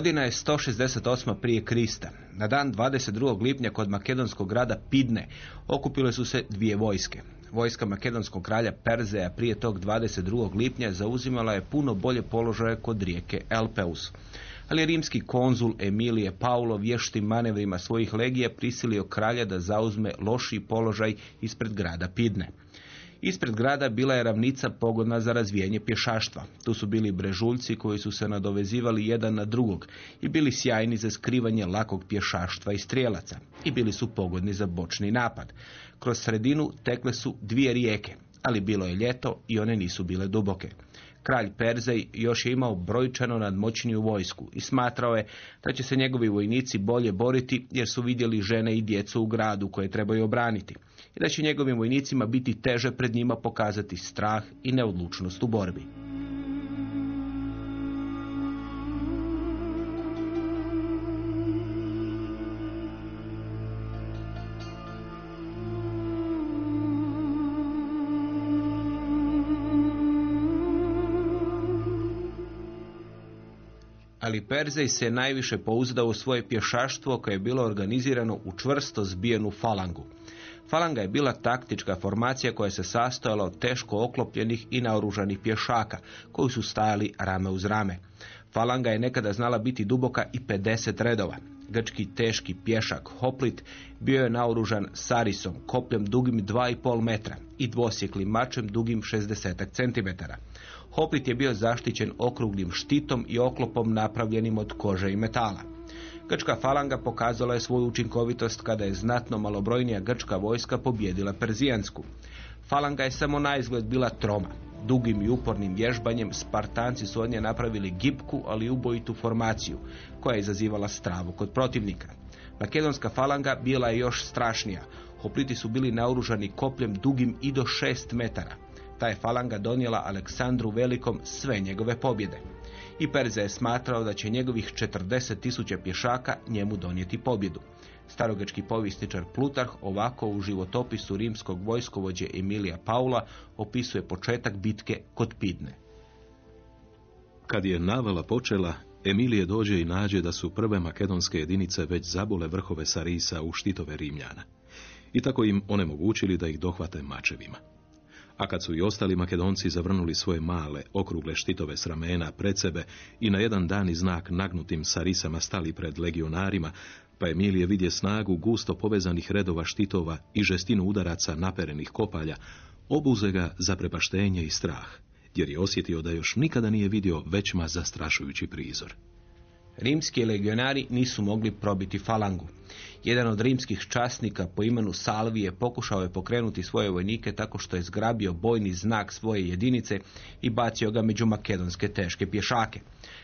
Godina je 168. prije Krista. Na dan 22. lipnja kod makedonskog grada Pidne okupile su se dvije vojske. Vojska makedonskog kralja Perzeja prije tog 22. lipnja zauzimala je puno bolje položaje kod rijeke Elpeus. Ali rimski konzul Emilije Paulo vještim manevrima svojih legija prisilio kralja da zauzme lošiji položaj ispred grada Pidne. Ispred grada bila je ravnica pogodna za razvijanje pješaštva. Tu su bili brežuljci koji su se nadovezivali jedan na drugog i bili sjajni za skrivanje lakog pješaštva i strijelaca i bili su pogodni za bočni napad. Kroz sredinu tekle su dvije rijeke, ali bilo je ljeto i one nisu bile duboke. Kralj Perzej još je imao brojčano nadmoćniju vojsku i smatrao je da će se njegovi vojnici bolje boriti jer su vidjeli žene i djecu u gradu koje trebaju obraniti i da će njegovim vojnicima biti teže pred njima pokazati strah i neodlučnost u borbi. ali Perzej se najviše pouzdao u svoje pješaštvo koje je bilo organizirano u čvrsto zbijenu falangu. Falanga je bila taktička formacija koja se sastojala od teško oklopljenih i naoružanih pješaka, koji su stajali rame uz rame. Falanga je nekada znala biti duboka i 50 redova. Grčki teški pješak Hoplit bio je naoružan sarisom, kopljem dugim 2,5 metra i dvosjeklim mačem dugim 60 cm. Hoplit je bio zaštićen okruglim štitom i oklopom napravljenim od kože i metala. Grčka falanga pokazala je svoju učinkovitost kada je znatno malobrojnija grčka vojska pobjedila Perzijansku. Falanga je samo na izgled bila troma. Dugim i upornim vježbanjem Spartanci su od nje napravili gipku, ali ubojitu formaciju, koja je izazivala stravu kod protivnika. Makedonska falanga bila je još strašnija. Hopliti su bili naoružani kopljem dugim i do šest metara. Ta je falanga donijela Aleksandru Velikom sve njegove pobjede. I Perze je smatrao da će njegovih 40 tisuća pješaka njemu donijeti pobjedu. Starogrečki povjesničar Plutarh ovako u životopisu rimskog vojskovođe Emilija Paula opisuje početak bitke kod Pidne. Kad je navala počela, Emilije dođe i nađe da su prve makedonske jedinice već zabole vrhove Sarisa u štitove Rimljana. I tako im onemogućili da ih dohvate mačevima. A kad su i ostali makedonci zavrnuli svoje male, okrugle štitove s ramena pred sebe i na jedan dani znak nagnutim sarisama stali pred legionarima, pa Emilije vidje snagu gusto povezanih redova štitova i žestinu udaraca naperenih kopalja, obuze ga za prepaštenje i strah, jer je osjetio da još nikada nije vidio većma zastrašujući prizor. Rimski legionari nisu mogli probiti falangu. Jedan od rimskih časnika po imenu Salvije pokušao je pokrenuti svoje vojnike tako što je zgrabio bojni znak svoje jedinice i bacio ga među makedonske teške pješake.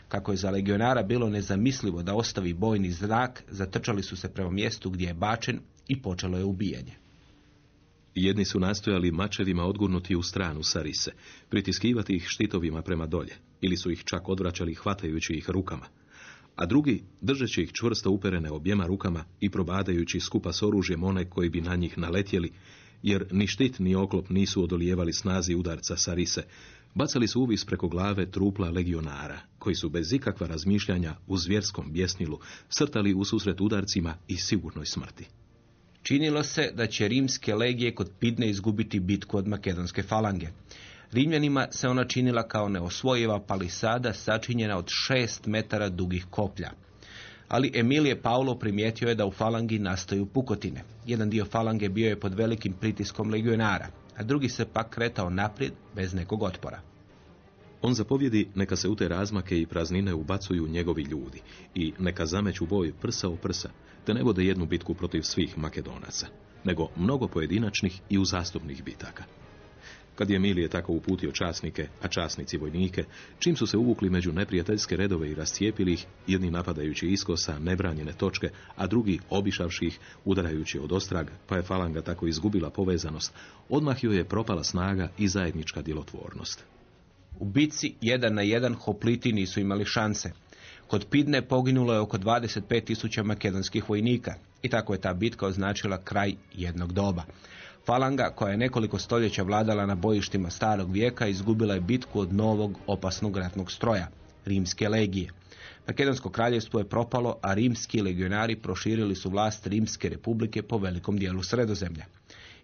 Kako je za legionara bilo nezamislivo da ostavi bojni znak, zatrčali su se prema mjestu gdje je bačen i počelo je ubijanje. Jedni su nastojali mačevima odgurnuti u stranu Sarise, pritiskivati ih štitovima prema dolje, ili su ih čak odvraćali hvatajući ih rukama. A drugi, držeći ih čvrsto uperene objema rukama i probadajući skupa s oružjem one koji bi na njih naletjeli, jer ni štit ni oklop nisu odolijevali snazi udarca Sarise, bacali su uvis preko glave trupla legionara, koji su bez ikakva razmišljanja u zvjerskom bjesnilu srtali u susret udarcima i sigurnoj smrti. Činilo se da će rimske legije kod Pidne izgubiti bitku od makedonske falange. Rimljanima se ona činila kao neosvojiva palisada sačinjena od šest metara dugih koplja. Ali Emilije Paulo primijetio je da u falangi nastaju pukotine. Jedan dio falange bio je pod velikim pritiskom legionara, a drugi se pak kretao naprijed bez nekog otpora. On zapovjedi neka se u te razmake i praznine ubacuju njegovi ljudi i neka zameću boj prsa o prsa, te ne vode jednu bitku protiv svih Makedonaca, nego mnogo pojedinačnih i uzastupnih bitaka. Kad je Emilije tako uputio časnike, a časnici vojnike, čim su se uvukli među neprijateljske redove i rascijepili ih, jedni napadajući iskosa nebranjene točke, a drugi obišavši ih, udarajući od ostrag, pa je falanga tako izgubila povezanost, odmah joj je propala snaga i zajednička djelotvornost. U bitci jedan na jedan hopliti nisu imali šanse. Kod Pidne poginulo je oko 25 tisuća makedonskih vojnika i tako je ta bitka označila kraj jednog doba. Falanga, koja je nekoliko stoljeća vladala na bojištima starog vijeka, izgubila je bitku od novog opasnog ratnog stroja, rimske legije. Makedonsko kraljevstvo je propalo, a rimski legionari proširili su vlast Rimske republike po velikom dijelu sredozemlja.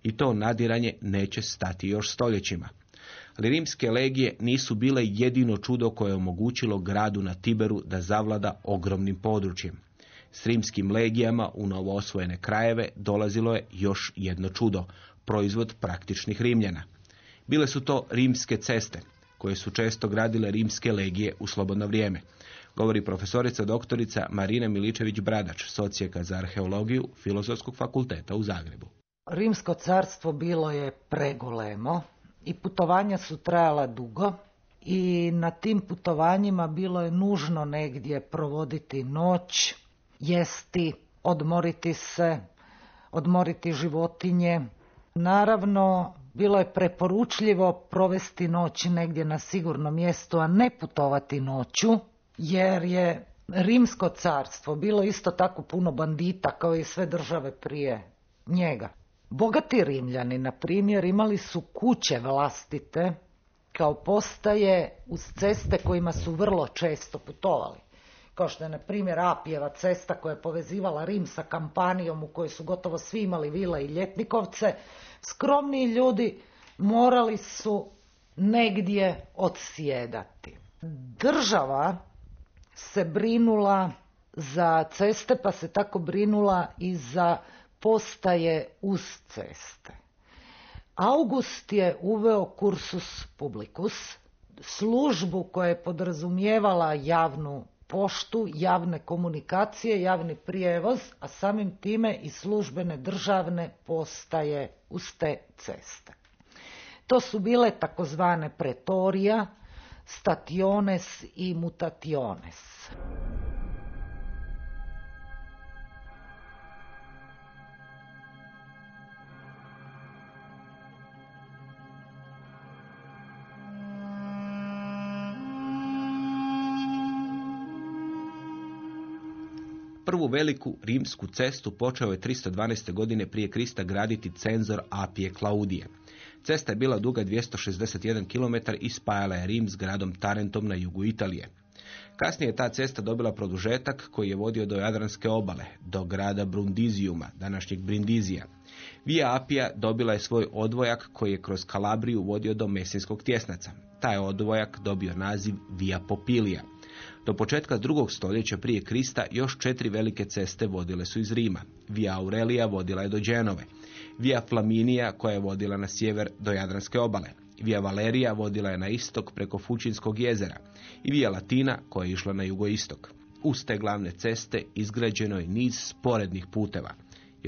I to nadiranje neće stati još stoljećima. Ali rimske legije nisu bile jedino čudo koje je omogućilo gradu na Tiberu da zavlada ogromnim područjem. S rimskim legijama u novo osvojene krajeve dolazilo je još jedno čudo, proizvod praktičnih Rimljana. Bile su to rimske ceste, koje su često gradile rimske legije u slobodno vrijeme. Govori profesorica doktorica Marina Miličević-Bradač, socijeka za arheologiju Filozofskog fakulteta u Zagrebu. Rimsko carstvo bilo je pregolemo i putovanja su trajala dugo i na tim putovanjima bilo je nužno negdje provoditi noć, jesti, odmoriti se, odmoriti životinje. Naravno, bilo je preporučljivo provesti noć negdje na sigurnom mjestu, a ne putovati noću, jer je Rimsko carstvo bilo isto tako puno bandita kao i sve države prije njega. Bogati Rimljani, na primjer, imali su kuće vlastite kao postaje uz ceste kojima su vrlo često putovali. Kao što je, na primjer, Apijeva cesta koja je povezivala Rim sa kampanijom u kojoj su gotovo svi imali vile i ljetnikovce, skromniji ljudi morali su negdje odsjedati. Država se brinula za ceste, pa se tako brinula i za postaje uz ceste. August je uveo kursus publicus, službu koja je podrazumijevala javnu poštu, javne komunikacije, javni prijevoz, a samim time i službene državne postaje uz te ceste. To su bile takozvane pretorija, stationes i mutationes. Prvu veliku rimsku cestu počeo je 312. godine prije Krista graditi cenzor Apije Klaudije. Cesta je bila duga 261 km i spajala je Rim s gradom Tarentom na jugu Italije. Kasnije je ta cesta dobila produžetak koji je vodio do Jadranske obale, do grada Brundizijuma, današnjeg Brindizija. Via Apija dobila je svoj odvojak koji je kroz Kalabriju vodio do Mesinskog tjesnaca. Taj odvojak dobio naziv Via Popilija. Do početka drugog stoljeća prije Krista još četiri velike ceste vodile su iz Rima. Via Aurelija vodila je do Dženove. Via Flaminija koja je vodila na sjever do Jadranske obale. Via Valerija vodila je na istok preko Fučinskog jezera i Via Latina koja je išla na jugoistok. Uz te glavne ceste izgrađeno je niz sporednih puteva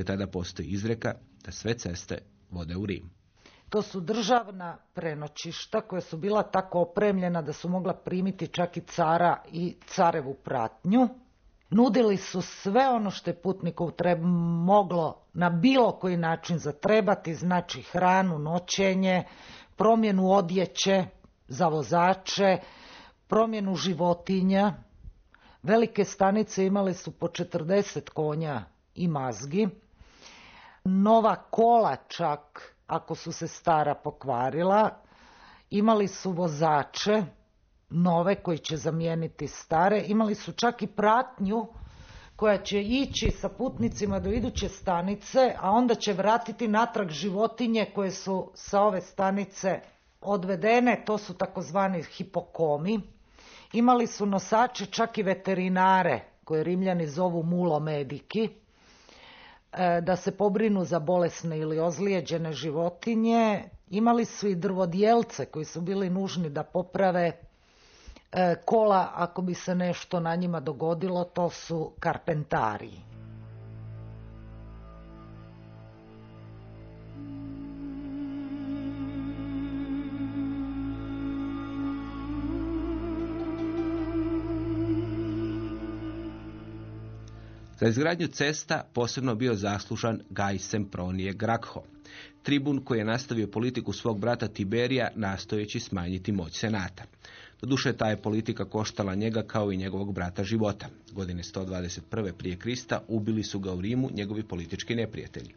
od tada postoji izreka da sve ceste vode u Rim. To su državna prenoćišta koja su bila tako opremljena da su mogla primiti čak i cara i carevu pratnju. Nudili su sve ono što je putniku moglo na bilo koji način zatrebati, znači hranu, noćenje, promjenu odjeće za vozače, promjenu životinja. Velike stanice imale su po 40 konja i mazgi. Nova kola čak ako su se stara pokvarila, imali su vozače, nove koji će zamijeniti stare, imali su čak i pratnju koja će ići sa putnicima do iduće stanice, a onda će vratiti natrag životinje koje su sa ove stanice odvedene, to su takozvani hipokomi. Imali su nosače čak i veterinare, koje rimljani zovu mulomediki, da se pobrinu za bolesne ili ozlijeđene životinje. Imali su i drvodjelce koji su bili nužni da poprave e, kola ako bi se nešto na njima dogodilo, to su karpentari. Za izgradnju cesta posebno bio zaslužan Gaj Sempronije Graccho, tribun koji je nastavio politiku svog brata Tiberija nastojeći smanjiti moć senata. Doduše ta je politika koštala njega kao i njegovog brata života. Godine 121. prije Krista ubili su ga u Rimu njegovi politički neprijatelji.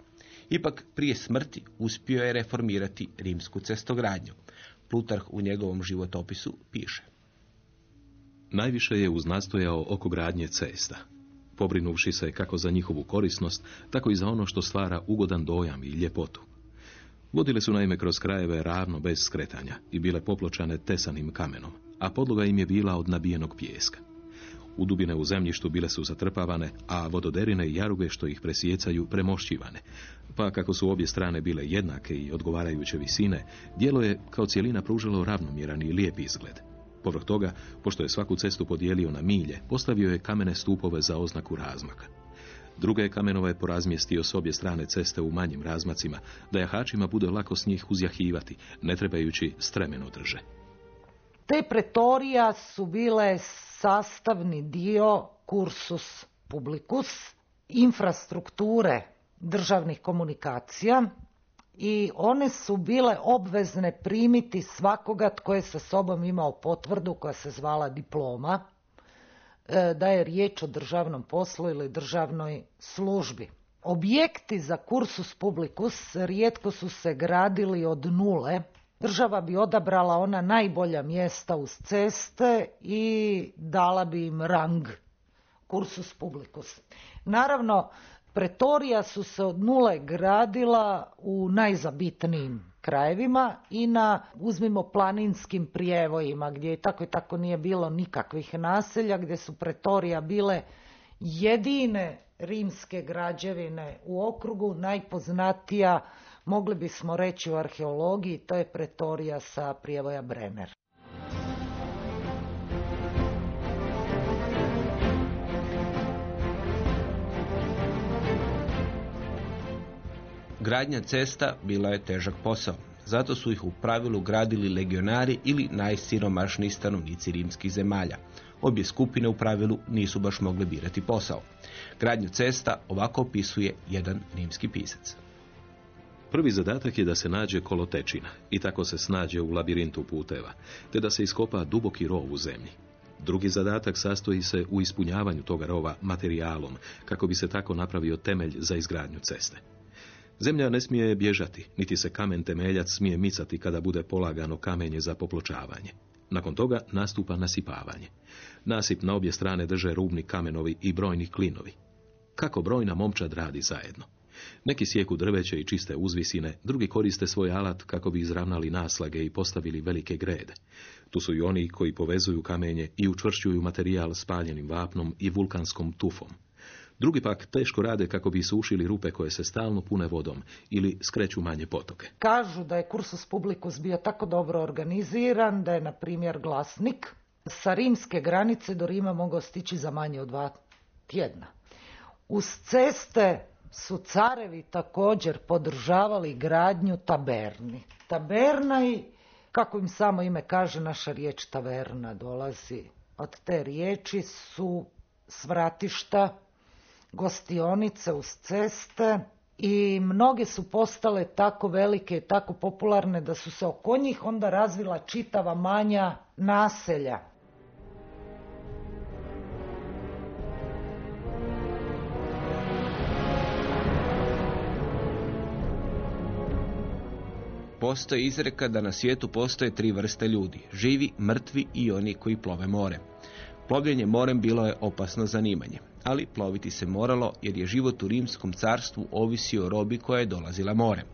Ipak prije smrti uspio je reformirati rimsku cestogradnju. Plutarh u njegovom životopisu piše. Najviše je uznastojao oko gradnje cesta, pobrinuvši se kako za njihovu korisnost, tako i za ono što stvara ugodan dojam i ljepotu. Vodile su naime kroz krajeve ravno bez skretanja i bile popločane tesanim kamenom, a podloga im je bila od nabijenog pijeska. U dubine u zemljištu bile su zatrpavane, a vododerine i jaruge što ih presjecaju premošćivane, pa kako su obje strane bile jednake i odgovarajuće visine, dijelo je kao cijelina pružalo ravnomjeran i lijep izgled. Povrh toga, pošto je svaku cestu podijelio na milje, postavio je kamene stupove za oznaku razmaka. Druge kamenove je porazmjestio s obje strane ceste u manjim razmacima, da jahačima bude lako s njih uzjahivati, ne trebajući stremeno drže. Te pretorija su bile sastavni dio kursus publicus, infrastrukture državnih komunikacija i one su bile obvezne primiti svakoga tko je sa sobom imao potvrdu koja se zvala diploma, e, da je riječ o državnom poslu ili državnoj službi. Objekti za kursus publicus rijetko su se gradili od nule. Država bi odabrala ona najbolja mjesta uz ceste i dala bi im rang kursus publicus. Naravno, Pretorija su se od nule gradila u najzabitnijim krajevima i na, uzmimo, planinskim prijevojima gdje i tako i tako nije bilo nikakvih naselja, gdje su pretorija bile jedine rimske građevine u okrugu, najpoznatija, mogli bismo reći u arheologiji, to je pretorija sa prijevoja Brenner. Gradnja cesta bila je težak posao. Zato su ih u pravilu gradili legionari ili najsiromašniji stanovnici rimskih zemalja. Obje skupine u pravilu nisu baš mogle birati posao. Gradnju cesta ovako opisuje jedan rimski pisac. Prvi zadatak je da se nađe kolotečina i tako se snađe u labirintu puteva, te da se iskopa duboki rov u zemlji. Drugi zadatak sastoji se u ispunjavanju toga rova materijalom, kako bi se tako napravio temelj za izgradnju ceste. Zemlja ne smije bježati, niti se kamen temeljac smije micati kada bude polagano kamenje za popločavanje. Nakon toga nastupa nasipavanje. Nasip na obje strane drže rubni kamenovi i brojni klinovi. Kako brojna momčad radi zajedno. Neki sjeku drveće i čiste uzvisine, drugi koriste svoj alat kako bi izravnali naslage i postavili velike grede. Tu su i oni koji povezuju kamenje i učvršćuju materijal spaljenim vapnom i vulkanskom tufom. Drugi pak teško rade kako bi sušili rupe koje se stalno pune vodom ili skreću manje potoke. Kažu da je kursus publicus bio tako dobro organiziran da je, na primjer, glasnik sa rimske granice do Rima mogao stići za manje od dva tjedna. Uz ceste su carevi također podržavali gradnju taberni. Taberna i, kako im samo ime kaže, naša riječ taverna dolazi od te riječi su svratišta gostionice uz ceste i mnoge su postale tako velike i tako popularne da su se oko njih onda razvila čitava manja naselja. Postoji izreka da na svijetu postoje tri vrste ljudi, živi, mrtvi i oni koji plove more. Plovljenje morem bilo je opasno zanimanje ali ploviti se moralo jer je život u rimskom carstvu ovisio o robi koja je dolazila morem.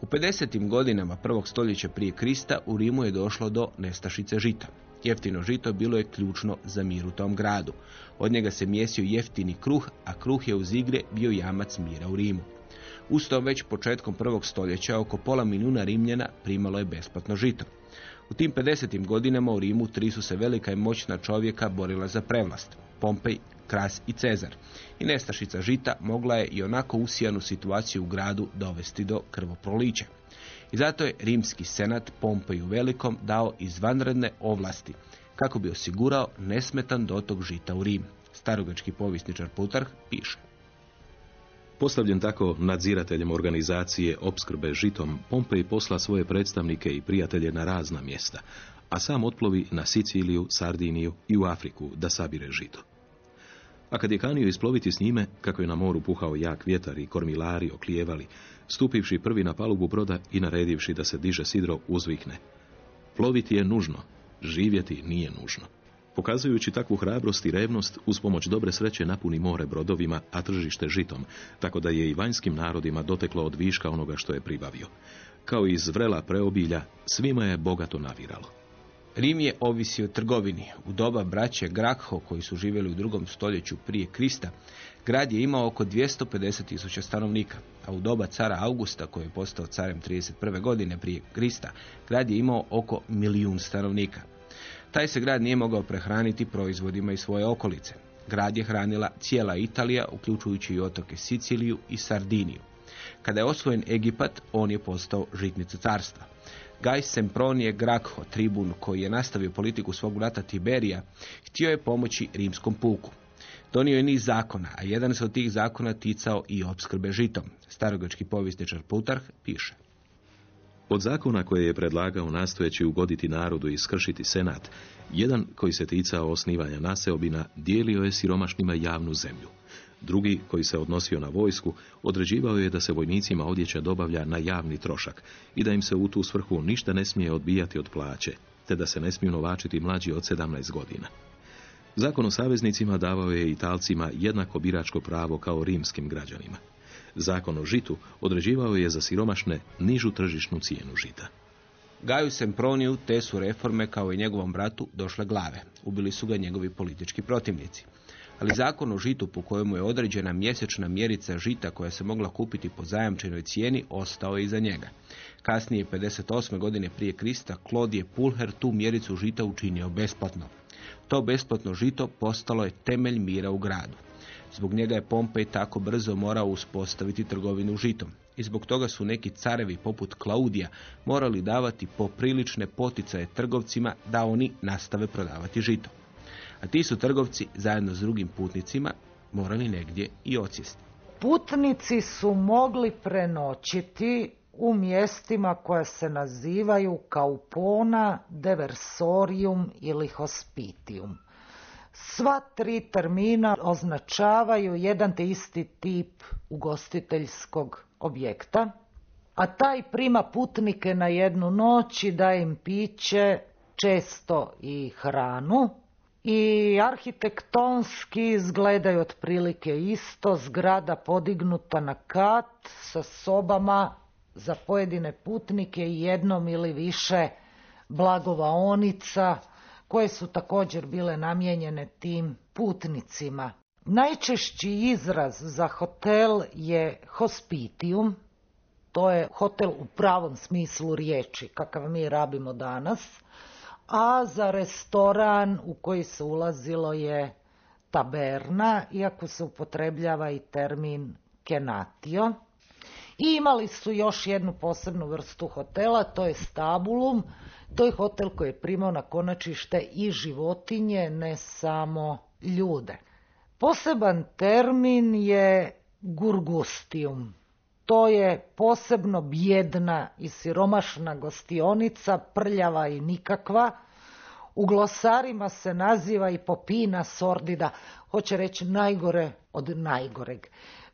U 50. godinama prvog stoljeća prije Krista u Rimu je došlo do nestašice žita. Jeftino žito bilo je ključno za mir u tom gradu. Od njega se mjesio jeftini kruh, a kruh je uz igre bio jamac mira u Rimu. Uz to već početkom prvog stoljeća oko pola milijuna Rimljana primalo je besplatno žito. U tim 50. godinama u Rimu tri su se velika i moćna čovjeka borila za prevlast. Pompej, Kras i Cezar. I nestašica žita mogla je i onako usijanu situaciju u gradu dovesti do krvoprolića. I zato je rimski senat Pompeju Velikom dao izvanredne ovlasti kako bi osigurao nesmetan dotok žita u Rim. Starogački povisničar Plutarh piše. Postavljen tako nadzirateljem organizacije opskrbe žitom, Pompej posla svoje predstavnike i prijatelje na razna mjesta, a sam otplovi na Siciliju, Sardiniju i u Afriku da sabire žito. A kad je kanio isploviti s njime, kako je na moru puhao jak vjetar i kormilari oklijevali, stupivši prvi na palubu broda i naredivši da se diže sidro, uzvikne. Ploviti je nužno, živjeti nije nužno. Pokazujući takvu hrabrost i revnost, uz pomoć dobre sreće napuni more brodovima, a tržište žitom, tako da je i vanjskim narodima doteklo od viška onoga što je pribavio. Kao iz vrela preobilja, svima je bogato naviralo. Rim je ovisio trgovini. U doba braće Grakho, koji su živjeli u drugom stoljeću prije Krista, grad je imao oko 250 tisuća stanovnika, a u doba cara Augusta, koji je postao carem 31. godine prije Krista, grad je imao oko milijun stanovnika. Taj se grad nije mogao prehraniti proizvodima iz svoje okolice. Grad je hranila cijela Italija, uključujući i otoke Siciliju i Sardiniju. Kada je osvojen Egipat, on je postao žitnica carstva. Gaj Sempronije Grakho, tribun koji je nastavio politiku svog brata Tiberija, htio je pomoći rimskom puku. Donio je niz zakona, a jedan se od tih zakona ticao i opskrbe žitom. Starogački povjesničar Plutarh piše. Od zakona koje je predlagao nastojeći ugoditi narodu i skršiti senat, jedan koji se ticao osnivanja naseobina dijelio je siromašnima javnu zemlju. Drugi, koji se odnosio na vojsku, određivao je da se vojnicima odjeća dobavlja na javni trošak i da im se u tu svrhu ništa ne smije odbijati od plaće, te da se ne smiju novačiti mlađi od 17 godina. Zakon o saveznicima davao je Italcima jednako biračko pravo kao rimskim građanima. Zakon o žitu određivao je za siromašne nižu tržišnu cijenu žita. Gaju Semproniju te su reforme kao i njegovom bratu došle glave. Ubili su ga njegovi politički protivnici. Ali zakon o žitu po kojemu je određena mjesečna mjerica žita koja se mogla kupiti po zajamčenoj cijeni ostao je iza njega. Kasnije 58. godine prije Krista Klodije Pulher tu mjericu žita učinio besplatno. To besplatno žito postalo je temelj mira u gradu. Zbog njega je Pompej tako brzo morao uspostaviti trgovinu žitom. I zbog toga su neki carevi poput Klaudija morali davati poprilične poticaje trgovcima da oni nastave prodavati žito. A ti su trgovci zajedno s drugim putnicima morali negdje i ocijesti. Putnici su mogli prenoćiti u mjestima koja se nazivaju Kaupona, Deversorium ili Hospitium. Sva tri termina označavaju jedan te isti tip ugostiteljskog objekta, a taj prima putnike na jednu noć i daje im piće, često i hranu. I arhitektonski izgledaju otprilike isto, zgrada podignuta na kat sa sobama za pojedine putnike i jednom ili više blagovaonica koje su također bile namijenjene tim putnicima. Najčešći izraz za hotel je hospitium, to je hotel u pravom smislu riječi, kakav mi rabimo danas, a za restoran u koji se ulazilo je taberna, iako se upotrebljava i termin kenatio. I imali su još jednu posebnu vrstu hotela, to je stabulum, to je hotel koji je primao na konačište i životinje, ne samo ljude. Poseban termin je gurgustium. To je posebno bjedna i siromašna gostionica, prljava i nikakva. U glosarima se naziva i popina sordida, hoće reći najgore od najgoreg.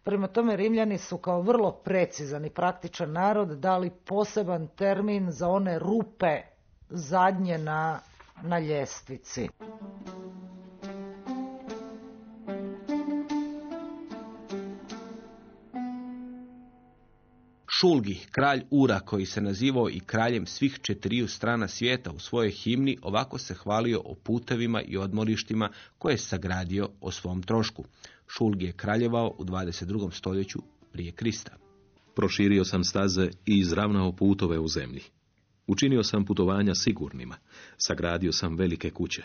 Prema tome Rimljani su kao vrlo precizan i praktičan narod dali poseban termin za one rupe zadnje na, na ljestvici. Šulgi, kralj Ura, koji se nazivao i kraljem svih četiriju strana svijeta u svojoj himni, ovako se hvalio o putevima i odmorištima koje je sagradio o svom trošku. Šulgi je kraljevao u 22. stoljeću prije Krista. Proširio sam staze i izravnao putove u zemlji. Učinio sam putovanja sigurnima, sagradio sam velike kuće.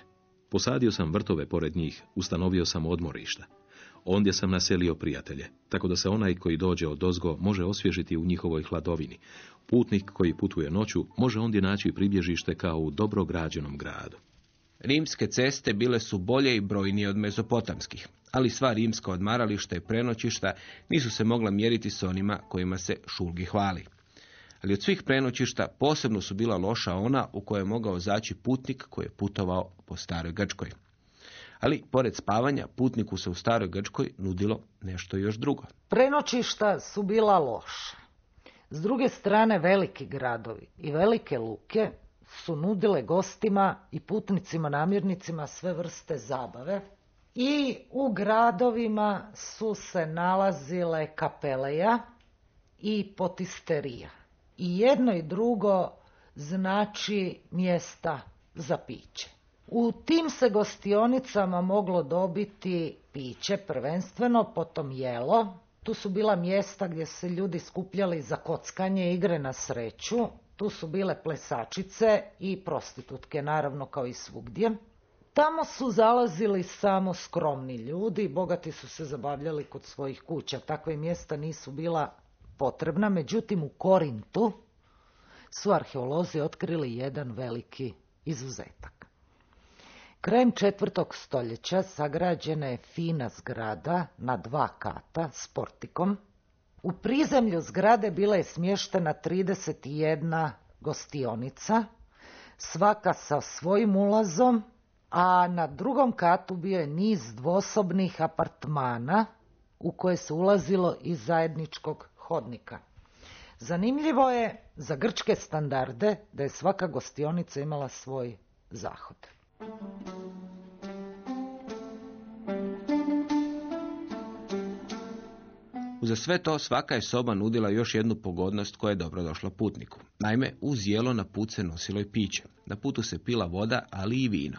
Posadio sam vrtove pored njih, ustanovio sam odmorišta. Ondje sam naselio prijatelje, tako da se onaj koji dođe od ozgo može osvježiti u njihovoj hladovini. Putnik koji putuje noću može ondje naći pribježište kao u dobro građenom gradu. Rimske ceste bile su bolje i brojnije od mezopotamskih, ali sva rimska odmarališta i prenoćišta nisu se mogla mjeriti s onima kojima se Šulgi hvali. Ali od svih prenoćišta posebno su bila loša ona u kojoj je mogao zaći putnik koji je putovao po staroj Grčkoj. Ali, pored spavanja, putniku se u staroj Grčkoj nudilo nešto još drugo. Prenoćišta su bila loša. S druge strane, veliki gradovi i velike luke su nudile gostima i putnicima, namirnicima sve vrste zabave. I u gradovima su se nalazile kapeleja i potisterija. I jedno i drugo znači mjesta za piće. U tim se gostionicama moglo dobiti piće prvenstveno, potom jelo. Tu su bila mjesta gdje se ljudi skupljali za kockanje igre na sreću. Tu su bile plesačice i prostitutke, naravno kao i svugdje. Tamo su zalazili samo skromni ljudi, bogati su se zabavljali kod svojih kuća. Takve mjesta nisu bila potrebna, međutim u Korintu su arheolozi otkrili jedan veliki izuzetak. Krajem četvrtog stoljeća sagrađena je fina zgrada na dva kata s portikom. U prizemlju zgrade bila je smještena 31 gostionica, svaka sa svojim ulazom, a na drugom katu bio je niz dvosobnih apartmana u koje se ulazilo iz zajedničkog hodnika. Zanimljivo je za grčke standarde da je svaka gostionica imala svoj zahod. Uza sve to svaka je soba nudila još jednu pogodnost koja je dobro došla putniku. Naime, uz jelo na put se nosilo i piće. Na putu se pila voda, ali i vino.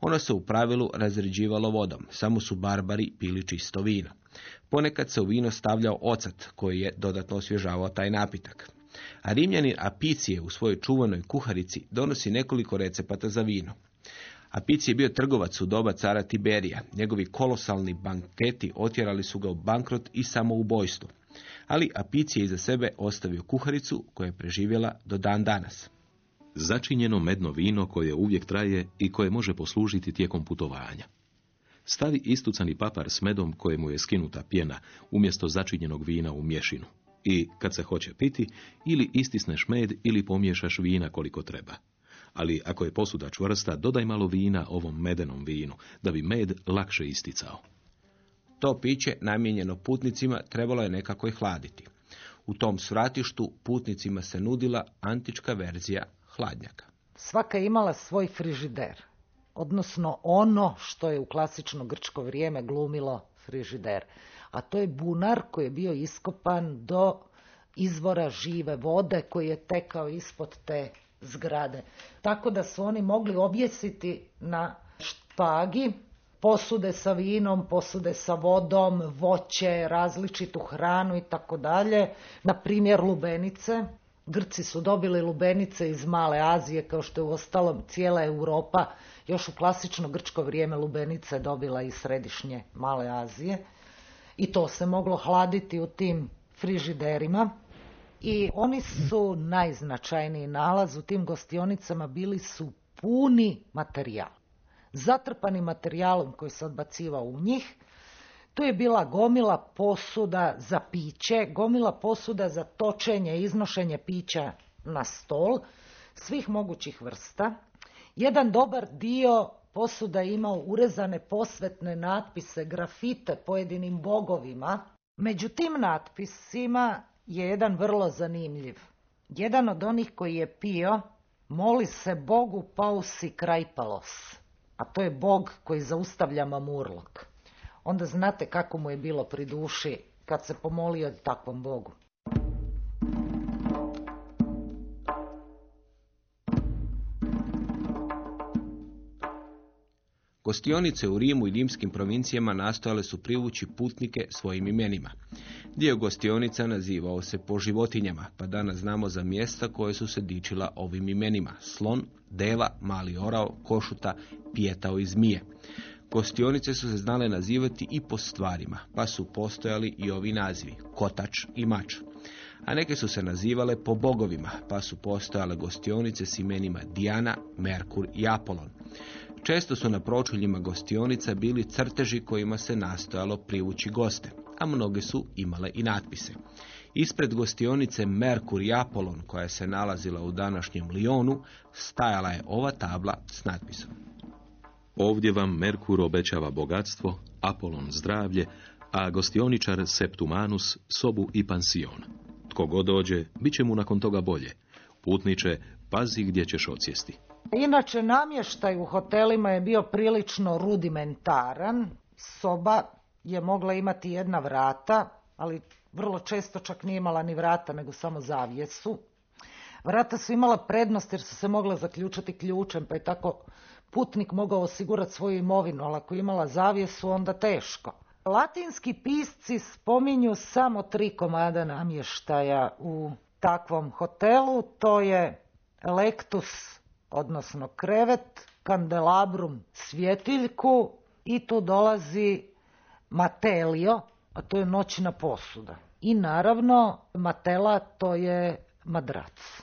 Ono se u pravilu razređivalo vodom, samo su barbari pili čisto vino. Ponekad se u vino stavljao ocat koji je dodatno osvježavao taj napitak. A Rimljanin Apicije u svojoj čuvanoj kuharici donosi nekoliko recepata za vino. Apici je bio trgovac u doba cara Tiberija. Njegovi kolosalni banketi otjerali su ga u bankrot i samoubojstvo. Ali Apici je iza sebe ostavio kuharicu koja je preživjela do dan danas. Začinjeno medno vino koje uvijek traje i koje može poslužiti tijekom putovanja. Stavi istucani papar s medom kojemu je skinuta pjena umjesto začinjenog vina u mješinu. I kad se hoće piti, ili istisneš med ili pomiješaš vina koliko treba. Ali ako je posuda čvrsta, dodaj malo vina ovom medenom vinu, da bi med lakše isticao. To piće, namijenjeno putnicima, trebalo je nekako i hladiti. U tom svratištu putnicima se nudila antička verzija hladnjaka. Svaka je imala svoj frižider, odnosno ono što je u klasično grčko vrijeme glumilo frižider. A to je bunar koji je bio iskopan do izvora žive vode koji je tekao ispod te zgrade. Tako da su oni mogli objesiti na špagi posude sa vinom, posude sa vodom, voće, različitu hranu i tako dalje. Na primjer lubenice. Grci su dobili lubenice iz Male Azije, kao što je u ostalom cijela Europa. Još u klasično grčko vrijeme lubenica je dobila iz središnje Male Azije. I to se moglo hladiti u tim frižiderima i oni su najznačajniji nalaz u tim gostionicama bili su puni materijal. Zatrpani materijalom koji se odbacivao u njih, tu je bila gomila posuda za piće, gomila posuda za točenje iznošenje pića na stol, svih mogućih vrsta. Jedan dobar dio posuda je imao urezane posvetne natpise, grafite pojedinim bogovima. Među tim natpisima je jedan vrlo zanimljiv. Jedan od onih koji je pio, moli se Bogu pausi krajpalos, a to je Bog koji zaustavlja mamurlog. Onda znate kako mu je bilo pri duši kad se pomolio takvom Bogu. Gostionice u Rimu i rimskim provincijama nastojale su privući putnike svojim imenima. Dio gostionica nazivao se po životinjama, pa danas znamo za mjesta koje su se dičila ovim imenima. Slon, deva, mali orao, košuta, pijetao i zmije. Gostionice su se znale nazivati i po stvarima, pa su postojali i ovi nazivi, kotač i mač. A neke su se nazivale po bogovima, pa su postojale gostionice s imenima Diana, Merkur i Apolon. Često su na pročuljima gostionica bili crteži kojima se nastojalo privući goste, a mnoge su imale i natpise. Ispred gostionice Merkur i Apolon, koja se nalazila u današnjem Lionu, stajala je ova tabla s natpisom. Ovdje vam Merkur obećava bogatstvo, Apolon zdravlje, a gostioničar Septumanus sobu i pansion. Tko god dođe, bit će mu nakon toga bolje. Putniče, pazi gdje ćeš odsjesti. Inače, namještaj u hotelima je bio prilično rudimentaran. Soba je mogla imati jedna vrata, ali vrlo često čak nije imala ni vrata, nego samo zavjesu. Vrata su imala prednost jer su se mogla zaključati ključem, pa je tako putnik mogao osigurati svoju imovinu, ali ako je imala zavjesu, onda teško. Latinski pisci spominju samo tri komada namještaja u takvom hotelu, to je lektus, odnosno krevet, kandelabrum, svjetiljku i tu dolazi matelio, a to je noćna posuda. I naravno, matela to je madrac.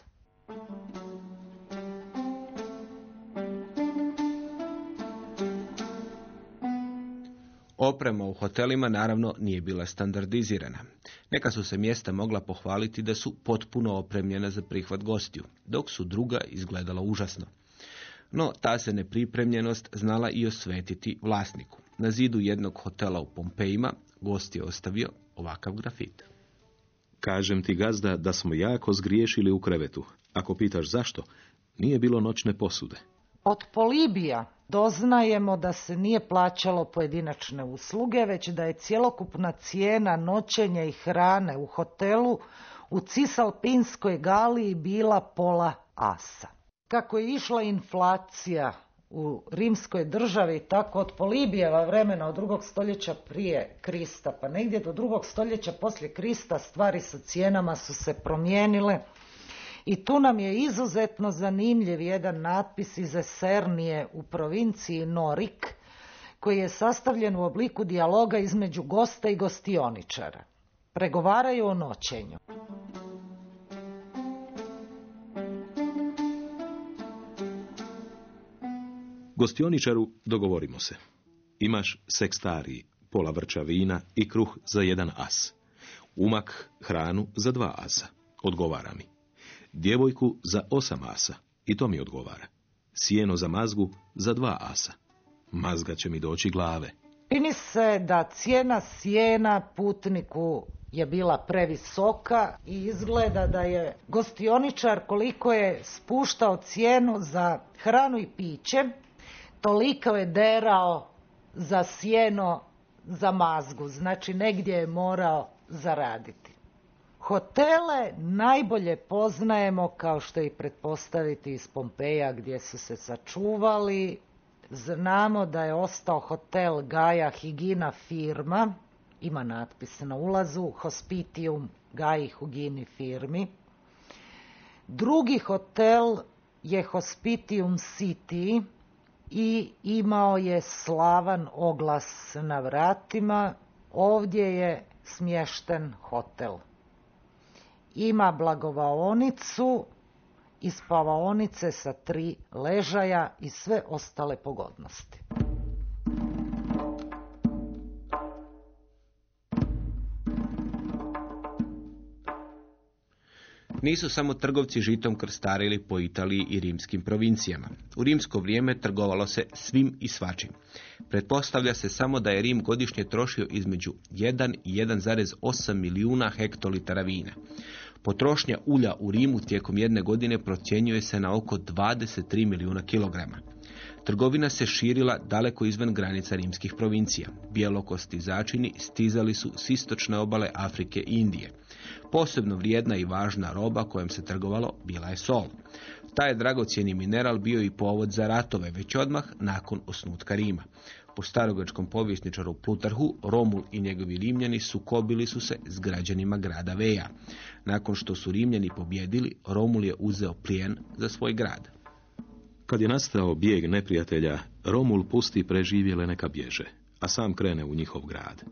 Oprema u hotelima naravno nije bila standardizirana. Neka su se mjesta mogla pohvaliti da su potpuno opremljena za prihvat gostiju, dok su druga izgledala užasno. No, ta se nepripremljenost znala i osvetiti vlasniku. Na zidu jednog hotela u Pompejima gost je ostavio ovakav grafit. Kažem ti, gazda, da smo jako zgriješili u krevetu. Ako pitaš zašto, nije bilo noćne posude. Od Polibija doznajemo da se nije plaćalo pojedinačne usluge, već da je cjelokupna cijena noćenja i hrane u hotelu u Cisalpinskoj galiji bila pola asa. Kako je išla inflacija u rimskoj državi, tako od Polibijeva vremena od drugog stoljeća prije Krista, pa negdje do drugog stoljeća poslije Krista stvari sa cijenama su se promijenile i tu nam je izuzetno zanimljiv jedan natpis iz Esernije u provinciji Norik, koji je sastavljen u obliku dijaloga između gosta i gostioničara. Pregovaraju o noćenju. Gostioničaru dogovorimo se. Imaš sekstariji, pola vrča vina i kruh za jedan as. Umak, hranu za dva asa. Odgovara mi. Djevojku za osam asa. I to mi odgovara. Sijeno za mazgu za dva asa. Mazga će mi doći glave. Čini se da cijena sjena putniku je bila previsoka i izgleda da je gostioničar koliko je spuštao cijenu za hranu i piće, toliko je derao za sjeno za mazgu, znači negdje je morao zaraditi. Hotele najbolje poznajemo kao što i pretpostaviti iz Pompeja gdje su se sačuvali. Znamo da je ostao hotel Gaja Higina firma, ima natpis na ulazu, Hospitium Gaji Hugini firmi. Drugi hotel je Hospitium City i imao je slavan oglas na vratima. Ovdje je smješten hotel. Ima blagovaonicu i spavaonice sa tri ležaja i sve ostale pogodnosti. Nisu samo trgovci žitom krstarili po Italiji i rimskim provincijama. U rimsko vrijeme trgovalo se svim i svačim. Pretpostavlja se samo da je Rim godišnje trošio između 1 i 1,8 milijuna hektolitara vina. Potrošnja ulja u Rimu tijekom jedne godine procjenjuje se na oko 23 milijuna kilograma. Trgovina se širila daleko izvan granica rimskih provincija. Bjelokosti začini stizali su s istočne obale Afrike i Indije. Posebno vrijedna i važna roba kojom se trgovalo bila je sol. Taj dragocjeni mineral bio i povod za ratove, već odmah nakon osnutka Rima. Po starogačkom povjesničaru Plutarhu, Romul i njegovi Rimljani sukobili su se s građanima grada Veja. Nakon što su Rimljani pobjedili, Romul je uzeo plijen za svoj grad. Kad je nastao bijeg neprijatelja, Romul pusti preživjele neka bježe, a sam krene u njihov grad.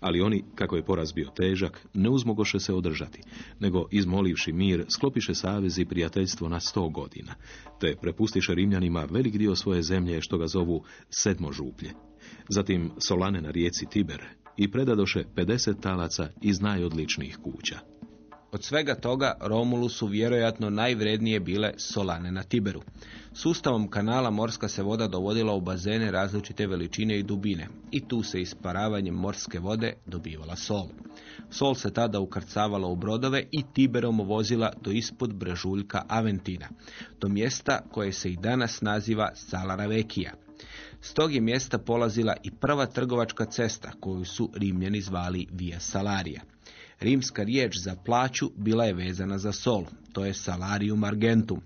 Ali oni, kako je poraz bio težak, ne uzmogoše se održati, nego izmolivši mir, sklopiše savez i prijateljstvo na sto godina, te prepustiše Rimljanima velik dio svoje zemlje što ga zovu sedmo župlje. Zatim Solane na rijeci Tiber i predadoše 50 talaca iz najodličnijih kuća. Od svega toga Romulu su vjerojatno najvrednije bile solane na Tiberu. Sustavom kanala morska se voda dovodila u bazene različite veličine i dubine i tu se isparavanjem morske vode dobivala sol. Sol se tada ukrcavala u brodove i Tiberom vozila do ispod brežuljka Aventina, do mjesta koje se i danas naziva Salara Vekija. S tog je mjesta polazila i prva trgovačka cesta koju su Rimljani zvali Via Salaria. Rimska riječ za plaću bila je vezana za sol, to je salarium argentum.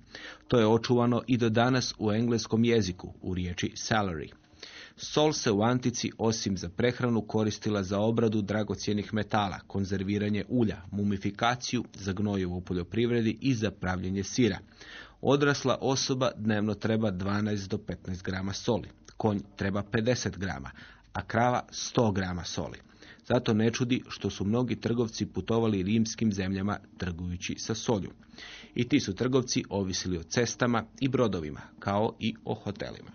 To je očuvano i do danas u engleskom jeziku, u riječi salary. Sol se u antici osim za prehranu koristila za obradu dragocjenih metala, konzerviranje ulja, mumifikaciju, za gnojevo u poljoprivredi i za pravljenje sira. Odrasla osoba dnevno treba 12 do 15 grama soli, konj treba 50 grama, a krava 100 grama soli. Zato ne čudi što su mnogi trgovci putovali rimskim zemljama trgujući sa solju. I ti su trgovci ovisili o cestama i brodovima, kao i o hotelima.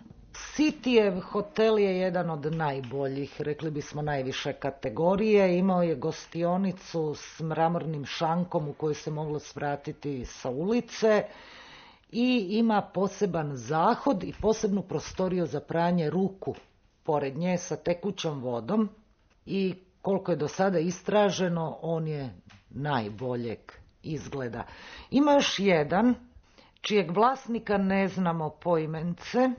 Sitijev hotel je jedan od najboljih, rekli bismo najviše kategorije. Imao je gostionicu s mramornim šankom u koju se moglo svratiti sa ulice i ima poseban zahod i posebnu prostoriju za pranje ruku pored nje sa tekućom vodom i koliko je do sada istraženo, on je najboljeg izgleda. Ima još jedan, čijeg vlasnika ne znamo poimence,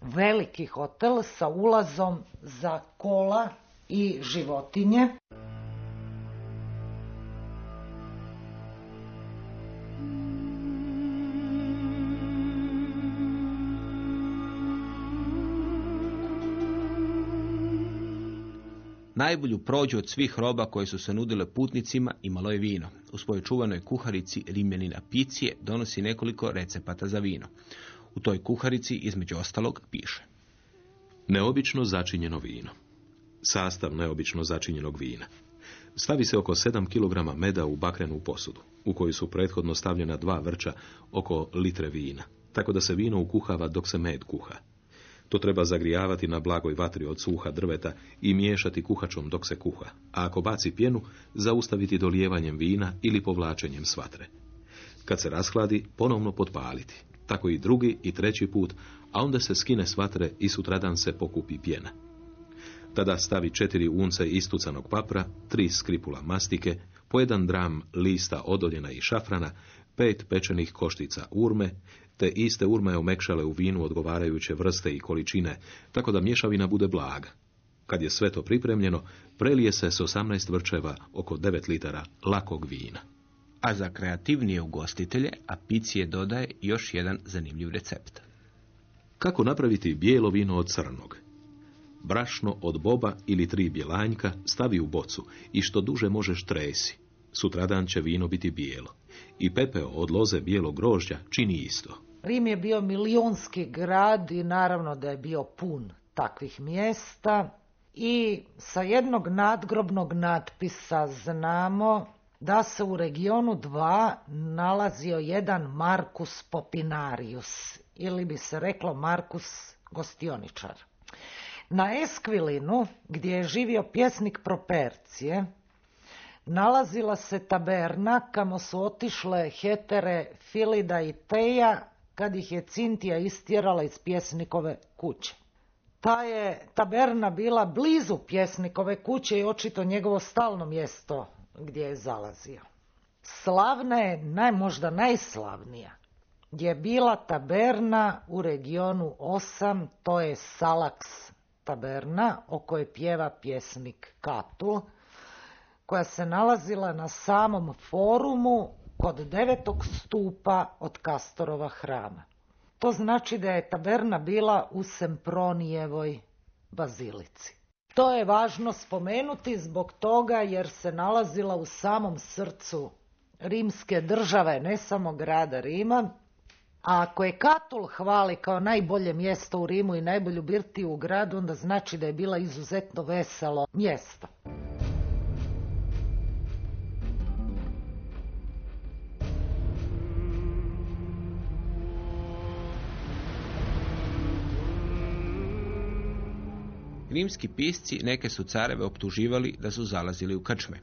veliki hotel sa ulazom za kola i životinje. Najbolju prođu od svih roba koje su se nudile putnicima imalo je vino. U svojoj čuvanoj kuharici Rimljanina Picije donosi nekoliko recepata za vino. U toj kuharici, između ostalog, piše. Neobično začinjeno vino. Sastav neobično začinjenog vina. Stavi se oko 7 kg meda u bakrenu posudu, u koju su prethodno stavljena dva vrča oko litre vina, tako da se vino ukuhava dok se med kuha. To treba zagrijavati na blagoj vatri od suha drveta i miješati kuhačom dok se kuha, a ako baci pjenu, zaustaviti dolijevanjem vina ili povlačenjem svatre. Kad se rashladi, ponovno potpaliti. Tako i drugi i treći put, a onda se skine svatre i sutradan se pokupi pjena. Tada stavi četiri unce istucanog papra, tri skripula mastike, po jedan dram lista odoljena i šafrana, pet pečenih koštica urme, te iste urme omekšale u vinu odgovarajuće vrste i količine, tako da mješavina bude blaga. Kad je sve to pripremljeno, prelije se s 18 vrčeva oko 9 litara lakog vina. A za kreativnije ugostitelje Apicije dodaje još jedan zanimljiv recept. Kako napraviti bijelo vino od crnog? Brašno od boba ili tri bjelanjka stavi u bocu i što duže možeš tresi. Sutradan će vino biti bijelo. I pepeo od loze bijelog grožđa čini isto. Rim je bio milionski grad i naravno da je bio pun takvih mjesta i sa jednog nadgrobnog natpisa znamo da se u regionu 2 nalazio jedan Markus Popinarius ili bi se reklo Markus Gostioničar. Na Eskvilinu, gdje je živio pjesnik Propercije, nalazila se taberna kamo su otišle hetere Filida i Teja kad ih je Cintija istjerala iz pjesnikove kuće. Ta je taberna bila blizu pjesnikove kuće i očito njegovo stalno mjesto gdje je zalazio. Slavna je, naj, možda najslavnija, je bila taberna u regionu 8, to je Salaks taberna, o kojoj pjeva pjesnik Katul, koja se nalazila na samom forumu kod devetog stupa od Kastorova hrama. To znači da je taverna bila u Sempronijevoj bazilici. To je važno spomenuti zbog toga jer se nalazila u samom srcu rimske države, ne samo grada Rima. A ako je Katul hvali kao najbolje mjesto u Rimu i najbolju birtiju u gradu, onda znači da je bila izuzetno veselo mjesto. Rimski pisci neke su careve optuživali da su zalazili u krčme.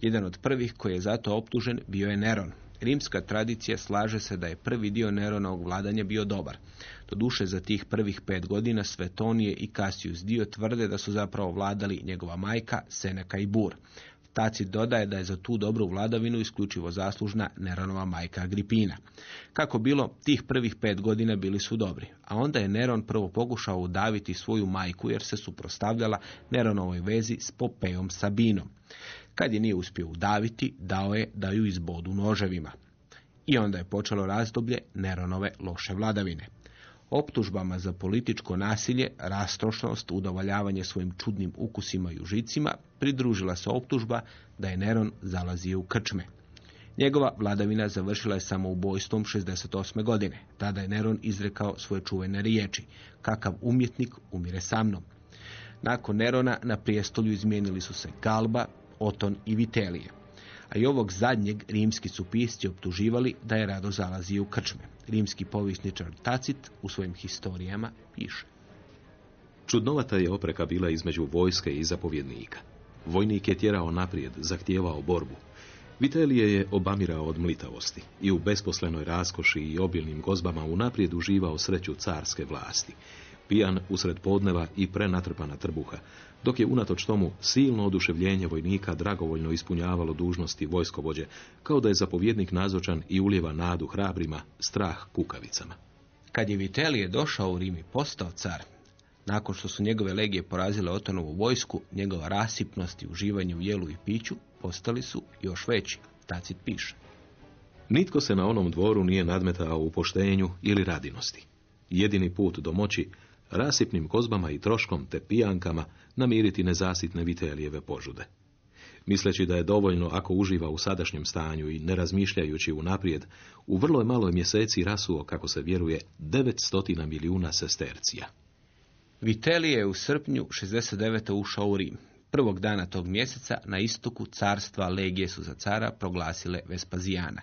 Jedan od prvih koji je zato optužen bio je Neron. Rimska tradicija slaže se da je prvi dio Neronovog vladanja bio dobar. Doduše za tih prvih pet godina Svetonije i Cassius dio tvrde da su zapravo vladali njegova majka, Seneka i Bur. Tacit dodaje da je za tu dobru vladavinu isključivo zaslužna Neronova majka Agripina. Kako bilo, tih prvih pet godina bili su dobri, a onda je Neron prvo pokušao udaviti svoju majku jer se suprostavljala Neronovoj vezi s Popejom Sabinom. Kad je nije uspio udaviti, dao je da ju izbodu noževima. I onda je počelo razdoblje Neronove loše vladavine optužbama za političko nasilje, rastrošnost, udovoljavanje svojim čudnim ukusima i užicima, pridružila se optužba da je Neron zalazio u krčme. Njegova vladavina završila je samoubojstvom 68. godine. Tada je Neron izrekao svoje čuvene riječi. Kakav umjetnik umire sa mnom. Nakon Nerona na prijestolju izmijenili su se Galba, Oton i Vitelije a i ovog zadnjeg rimski su pisci optuživali da je rado zalazio u krčme. Rimski povisničar Tacit u svojim historijama piše. Čudnovata je opreka bila između vojske i zapovjednika. Vojnik je tjerao naprijed, zahtijevao borbu. Vitelije je obamirao od mlitavosti i u besposlenoj raskoši i obilnim gozbama unaprijed uživao sreću carske vlasti. Pijan usred podneva i prenatrpana trbuha, dok je unatoč tomu silno oduševljenje vojnika dragovoljno ispunjavalo dužnosti vojskovođe, kao da je zapovjednik nazočan i uljeva nadu hrabrima, strah kukavicama. Kad je Vitelije došao u Rim i postao car, nakon što su njegove legije porazile Otonovu vojsku, njegova rasipnost i uživanje u jelu i piću postali su još veći. Tacit piše. Nitko se na onom dvoru nije nadmetao u poštenju ili radinosti. Jedini put do moći rasipnim kozbama i troškom te pijankama namiriti nezasitne vitelijeve požude. Misleći da je dovoljno ako uživa u sadašnjem stanju i ne razmišljajući unaprijed, u vrlo je maloj mjeseci rasuo, kako se vjeruje, 900 milijuna sestercija. Vitelije je u srpnju 69. ušao u Rim. Prvog dana tog mjeseca na istoku carstva legije su za cara proglasile Vespazijana.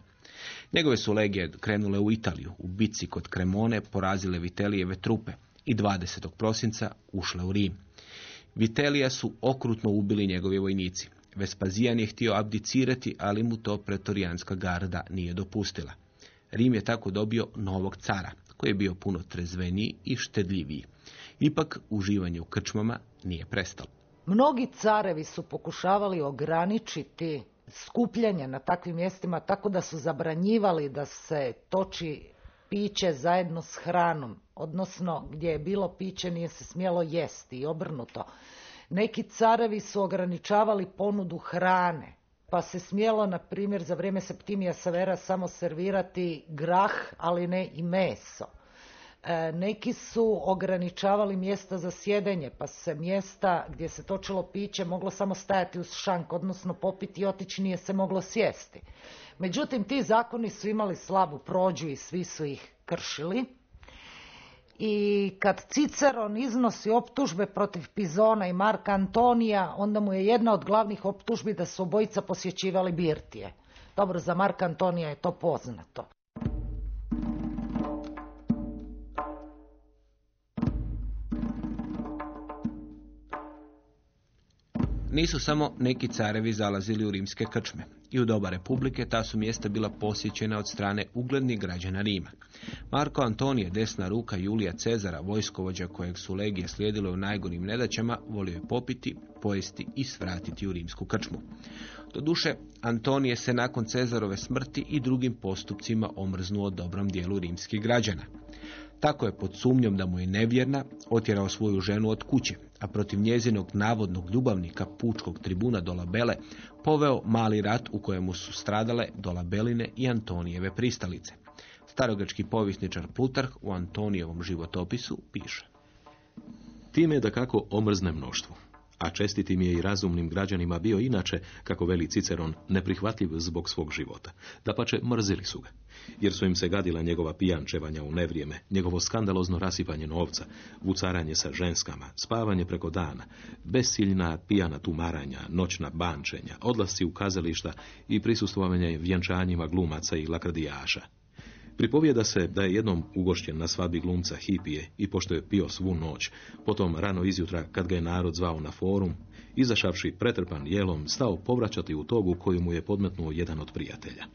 Njegove su legije krenule u Italiju, u bici kod Kremone porazile Vitelijeve trupe i 20. prosinca ušle u Rim. Vitelija su okrutno ubili njegovi vojnici. Vespazijan je htio abdicirati, ali mu to pretorijanska garda nije dopustila. Rim je tako dobio novog cara, koji je bio puno trezveniji i štedljiviji. Ipak, uživanje u krčmama nije prestalo. Mnogi carevi su pokušavali ograničiti skupljanje na takvim mjestima tako da su zabranjivali da se toči piće zajedno s hranom, odnosno gdje je bilo piće nije se smjelo jesti i obrnuto. Neki carevi su ograničavali ponudu hrane, pa se smjelo, na primjer, za vrijeme Septimija Savera samo servirati grah, ali ne i meso. E, neki su ograničavali mjesta za sjedenje, pa se mjesta gdje se točilo piće moglo samo stajati uz šank, odnosno popiti i otići nije se moglo sjesti. Međutim, ti zakoni su imali slabu prođu i svi su ih kršili. I kad Ciceron iznosi optužbe protiv Pizona i Marka Antonija, onda mu je jedna od glavnih optužbi da su obojica posjećivali birtije. Dobro, za Marka Antonija je to poznato. Nisu samo neki carevi zalazili u rimske krčme. I u doba republike ta su mjesta bila posjećena od strane uglednih građana Rima. Marko Antonije, desna ruka Julija Cezara, vojskovođa kojeg su legije slijedile u najgorim nedaćama, volio je popiti, pojesti i svratiti u rimsku krčmu. Doduše, Antonije se nakon Cezarove smrti i drugim postupcima omrznuo dobrom dijelu rimskih građana. Tako je pod sumnjom da mu je nevjerna otjerao svoju ženu od kuće, a protiv njezinog navodnog ljubavnika pučkog tribuna Dolabele poveo mali rat u kojemu su stradale Dolabeline i Antonijeve pristalice. Starogački povjesničar Plutarh u Antonijevom životopisu piše. Time da kako omrzne mnoštvo, a čestitim je i razumnim građanima bio inače, kako veli Ciceron, neprihvatljiv zbog svog života. Da pače, mrzili su ga, jer su im se gadila njegova pijančevanja u nevrijeme, njegovo skandalozno rasipanje novca, vucaranje sa ženskama, spavanje preko dana, besiljna pijana tumaranja, noćna bančenja, odlasci u kazališta i prisustvovanje vjenčanjima glumaca i lakradijaša. Pripovijeda se da je jednom ugošćen na svadbi glumca Hipije i pošto je pio svu noć, potom rano izjutra kad ga je narod zvao na forum, izašavši pretrpan jelom, stao povraćati u togu koju mu je podmetnuo jedan od prijatelja.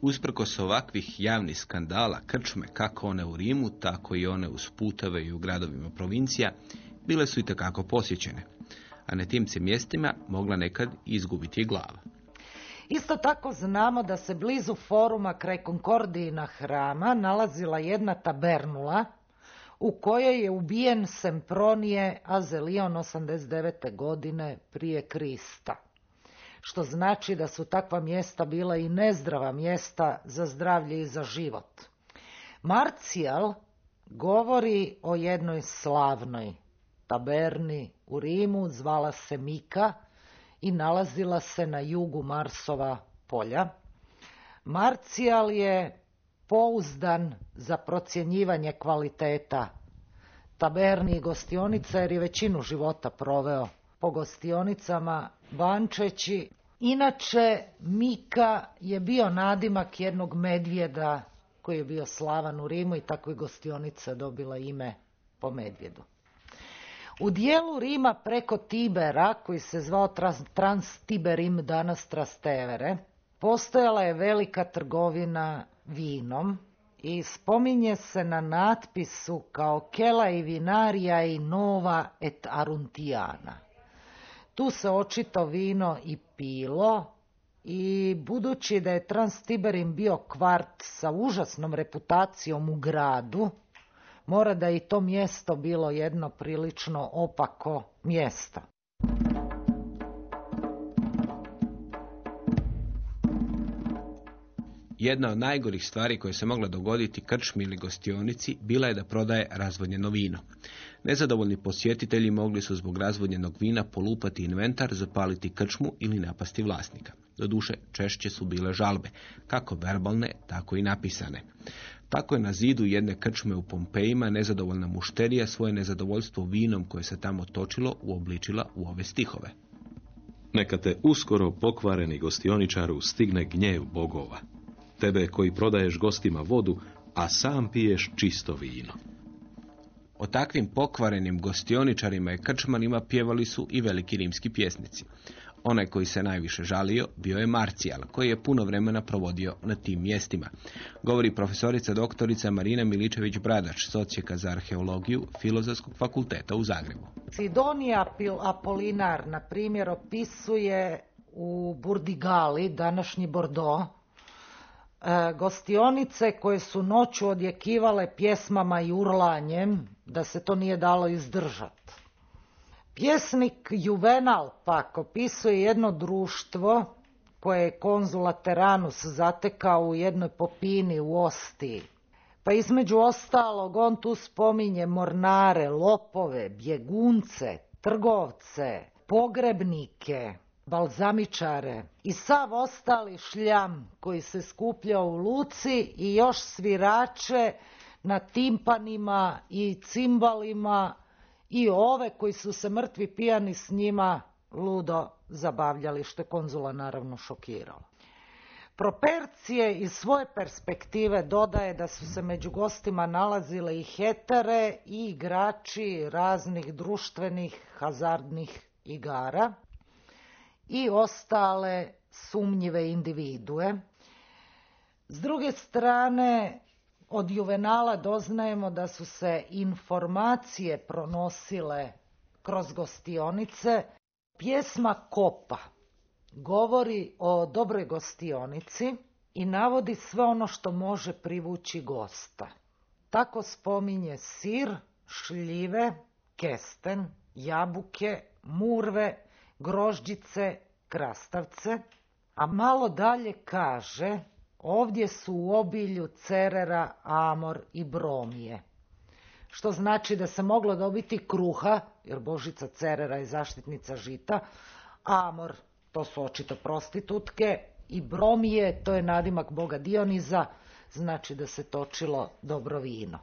Usprkos ovakvih javnih skandala, krčme, kako one u Rimu, tako i one uz puteve i u gradovima provincija, bile su i posjećene, a na tim se mjestima mogla nekad izgubiti glava. Isto tako znamo da se blizu foruma kraj Konkordijina hrama nalazila jedna tabernula u kojoj je ubijen Sempronije Azelion 89. godine prije Krista. Što znači da su takva mjesta bila i nezdrava mjesta za zdravlje i za život. Marcijal govori o jednoj slavnoj taberni u Rimu, zvala se Mika, i nalazila se na jugu Marsova polja. Marcijal je pouzdan za procjenjivanje kvaliteta taberni i gostionica jer je većinu života proveo po gostionicama bančeći. Inače, Mika je bio nadimak jednog medvjeda koji je bio slavan u Rimu i tako je gostionica dobila ime po medvjedu. U dijelu Rima preko Tibera, koji se zvao Trans-Tiberim, danas Trastevere, postojala je velika trgovina vinom i spominje se na natpisu kao Kela i Vinarija i Nova et Aruntiana. Tu se očito vino i pilo i budući da je Transtiberim bio kvart sa užasnom reputacijom u gradu, mora da je i to mjesto bilo jedno prilično opako mjesto. Jedna od najgorih stvari koje se mogla dogoditi krčmi ili gostionici bila je da prodaje razvodnjeno vino. Nezadovoljni posjetitelji mogli su zbog razvodnjenog vina polupati inventar, zapaliti krčmu ili napasti vlasnika. Doduše, češće su bile žalbe, kako verbalne, tako i napisane. Tako je na zidu jedne krčme u Pompejima nezadovoljna mušterija svoje nezadovoljstvo vinom koje se tamo točilo uobličila u ove stihove. Neka te uskoro pokvareni gostioničaru stigne gnjev bogova. Tebe koji prodaješ gostima vodu, a sam piješ čisto vino. O takvim pokvarenim gostioničarima i krčmanima pjevali su i veliki rimski pjesnici. Onaj koji se najviše žalio bio je Marcijal, koji je puno vremena provodio na tim mjestima. Govori profesorica doktorica Marina Miličević-Bradač, socijeka za arheologiju Filozofskog fakulteta u Zagrebu. Sidonija Apolinar, na primjer, opisuje u Burdigali, današnji Bordeaux, e, gostionice koje su noću odjekivale pjesmama i urlanjem, da se to nije dalo izdržati. Pjesnik Juvenal pak opisuje jedno društvo koje je konzula Teranus zatekao u jednoj popini u Ostiji. Pa između ostalog on tu spominje mornare, lopove, bjegunce, trgovce, pogrebnike, balzamičare i sav ostali šljam koji se skupljao u luci i još svirače na timpanima i cimbalima i ove koji su se mrtvi pijani s njima ludo zabavljali, što je konzula naravno šokiralo. Propercije iz svoje perspektive dodaje da su se među gostima nalazile i hetere i igrači raznih društvenih hazardnih igara i ostale sumnjive individue. S druge strane, od Juvenala doznajemo da su se informacije pronosile kroz gostionice. Pjesma Kopa govori o dobroj gostionici i navodi sve ono što može privući gosta. tako spominje sir, šljive, kesten, jabuke, murve, grožđice, krastavce, a malo dalje kaže ovdje su u obilju cerera, amor i bromije. Što znači da se moglo dobiti kruha, jer Božica cerera je zaštitnica žita, amor, to su očito prostitutke, i bromije, to je nadimak boga Dioniza, znači da se točilo dobro vino.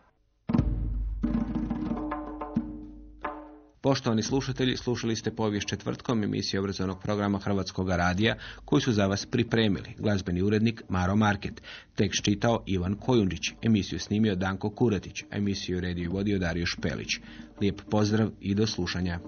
Poštovani slušatelji, slušali ste povijest četvrtkom emisije obrazovnog programa Hrvatskog radija koji su za vas pripremili. Glazbeni urednik Maro Market, tekst čitao Ivan Kojundić, emisiju snimio Danko Kuratić, emisiju redio i vodio Dario Špelić. Lijep pozdrav i do slušanja.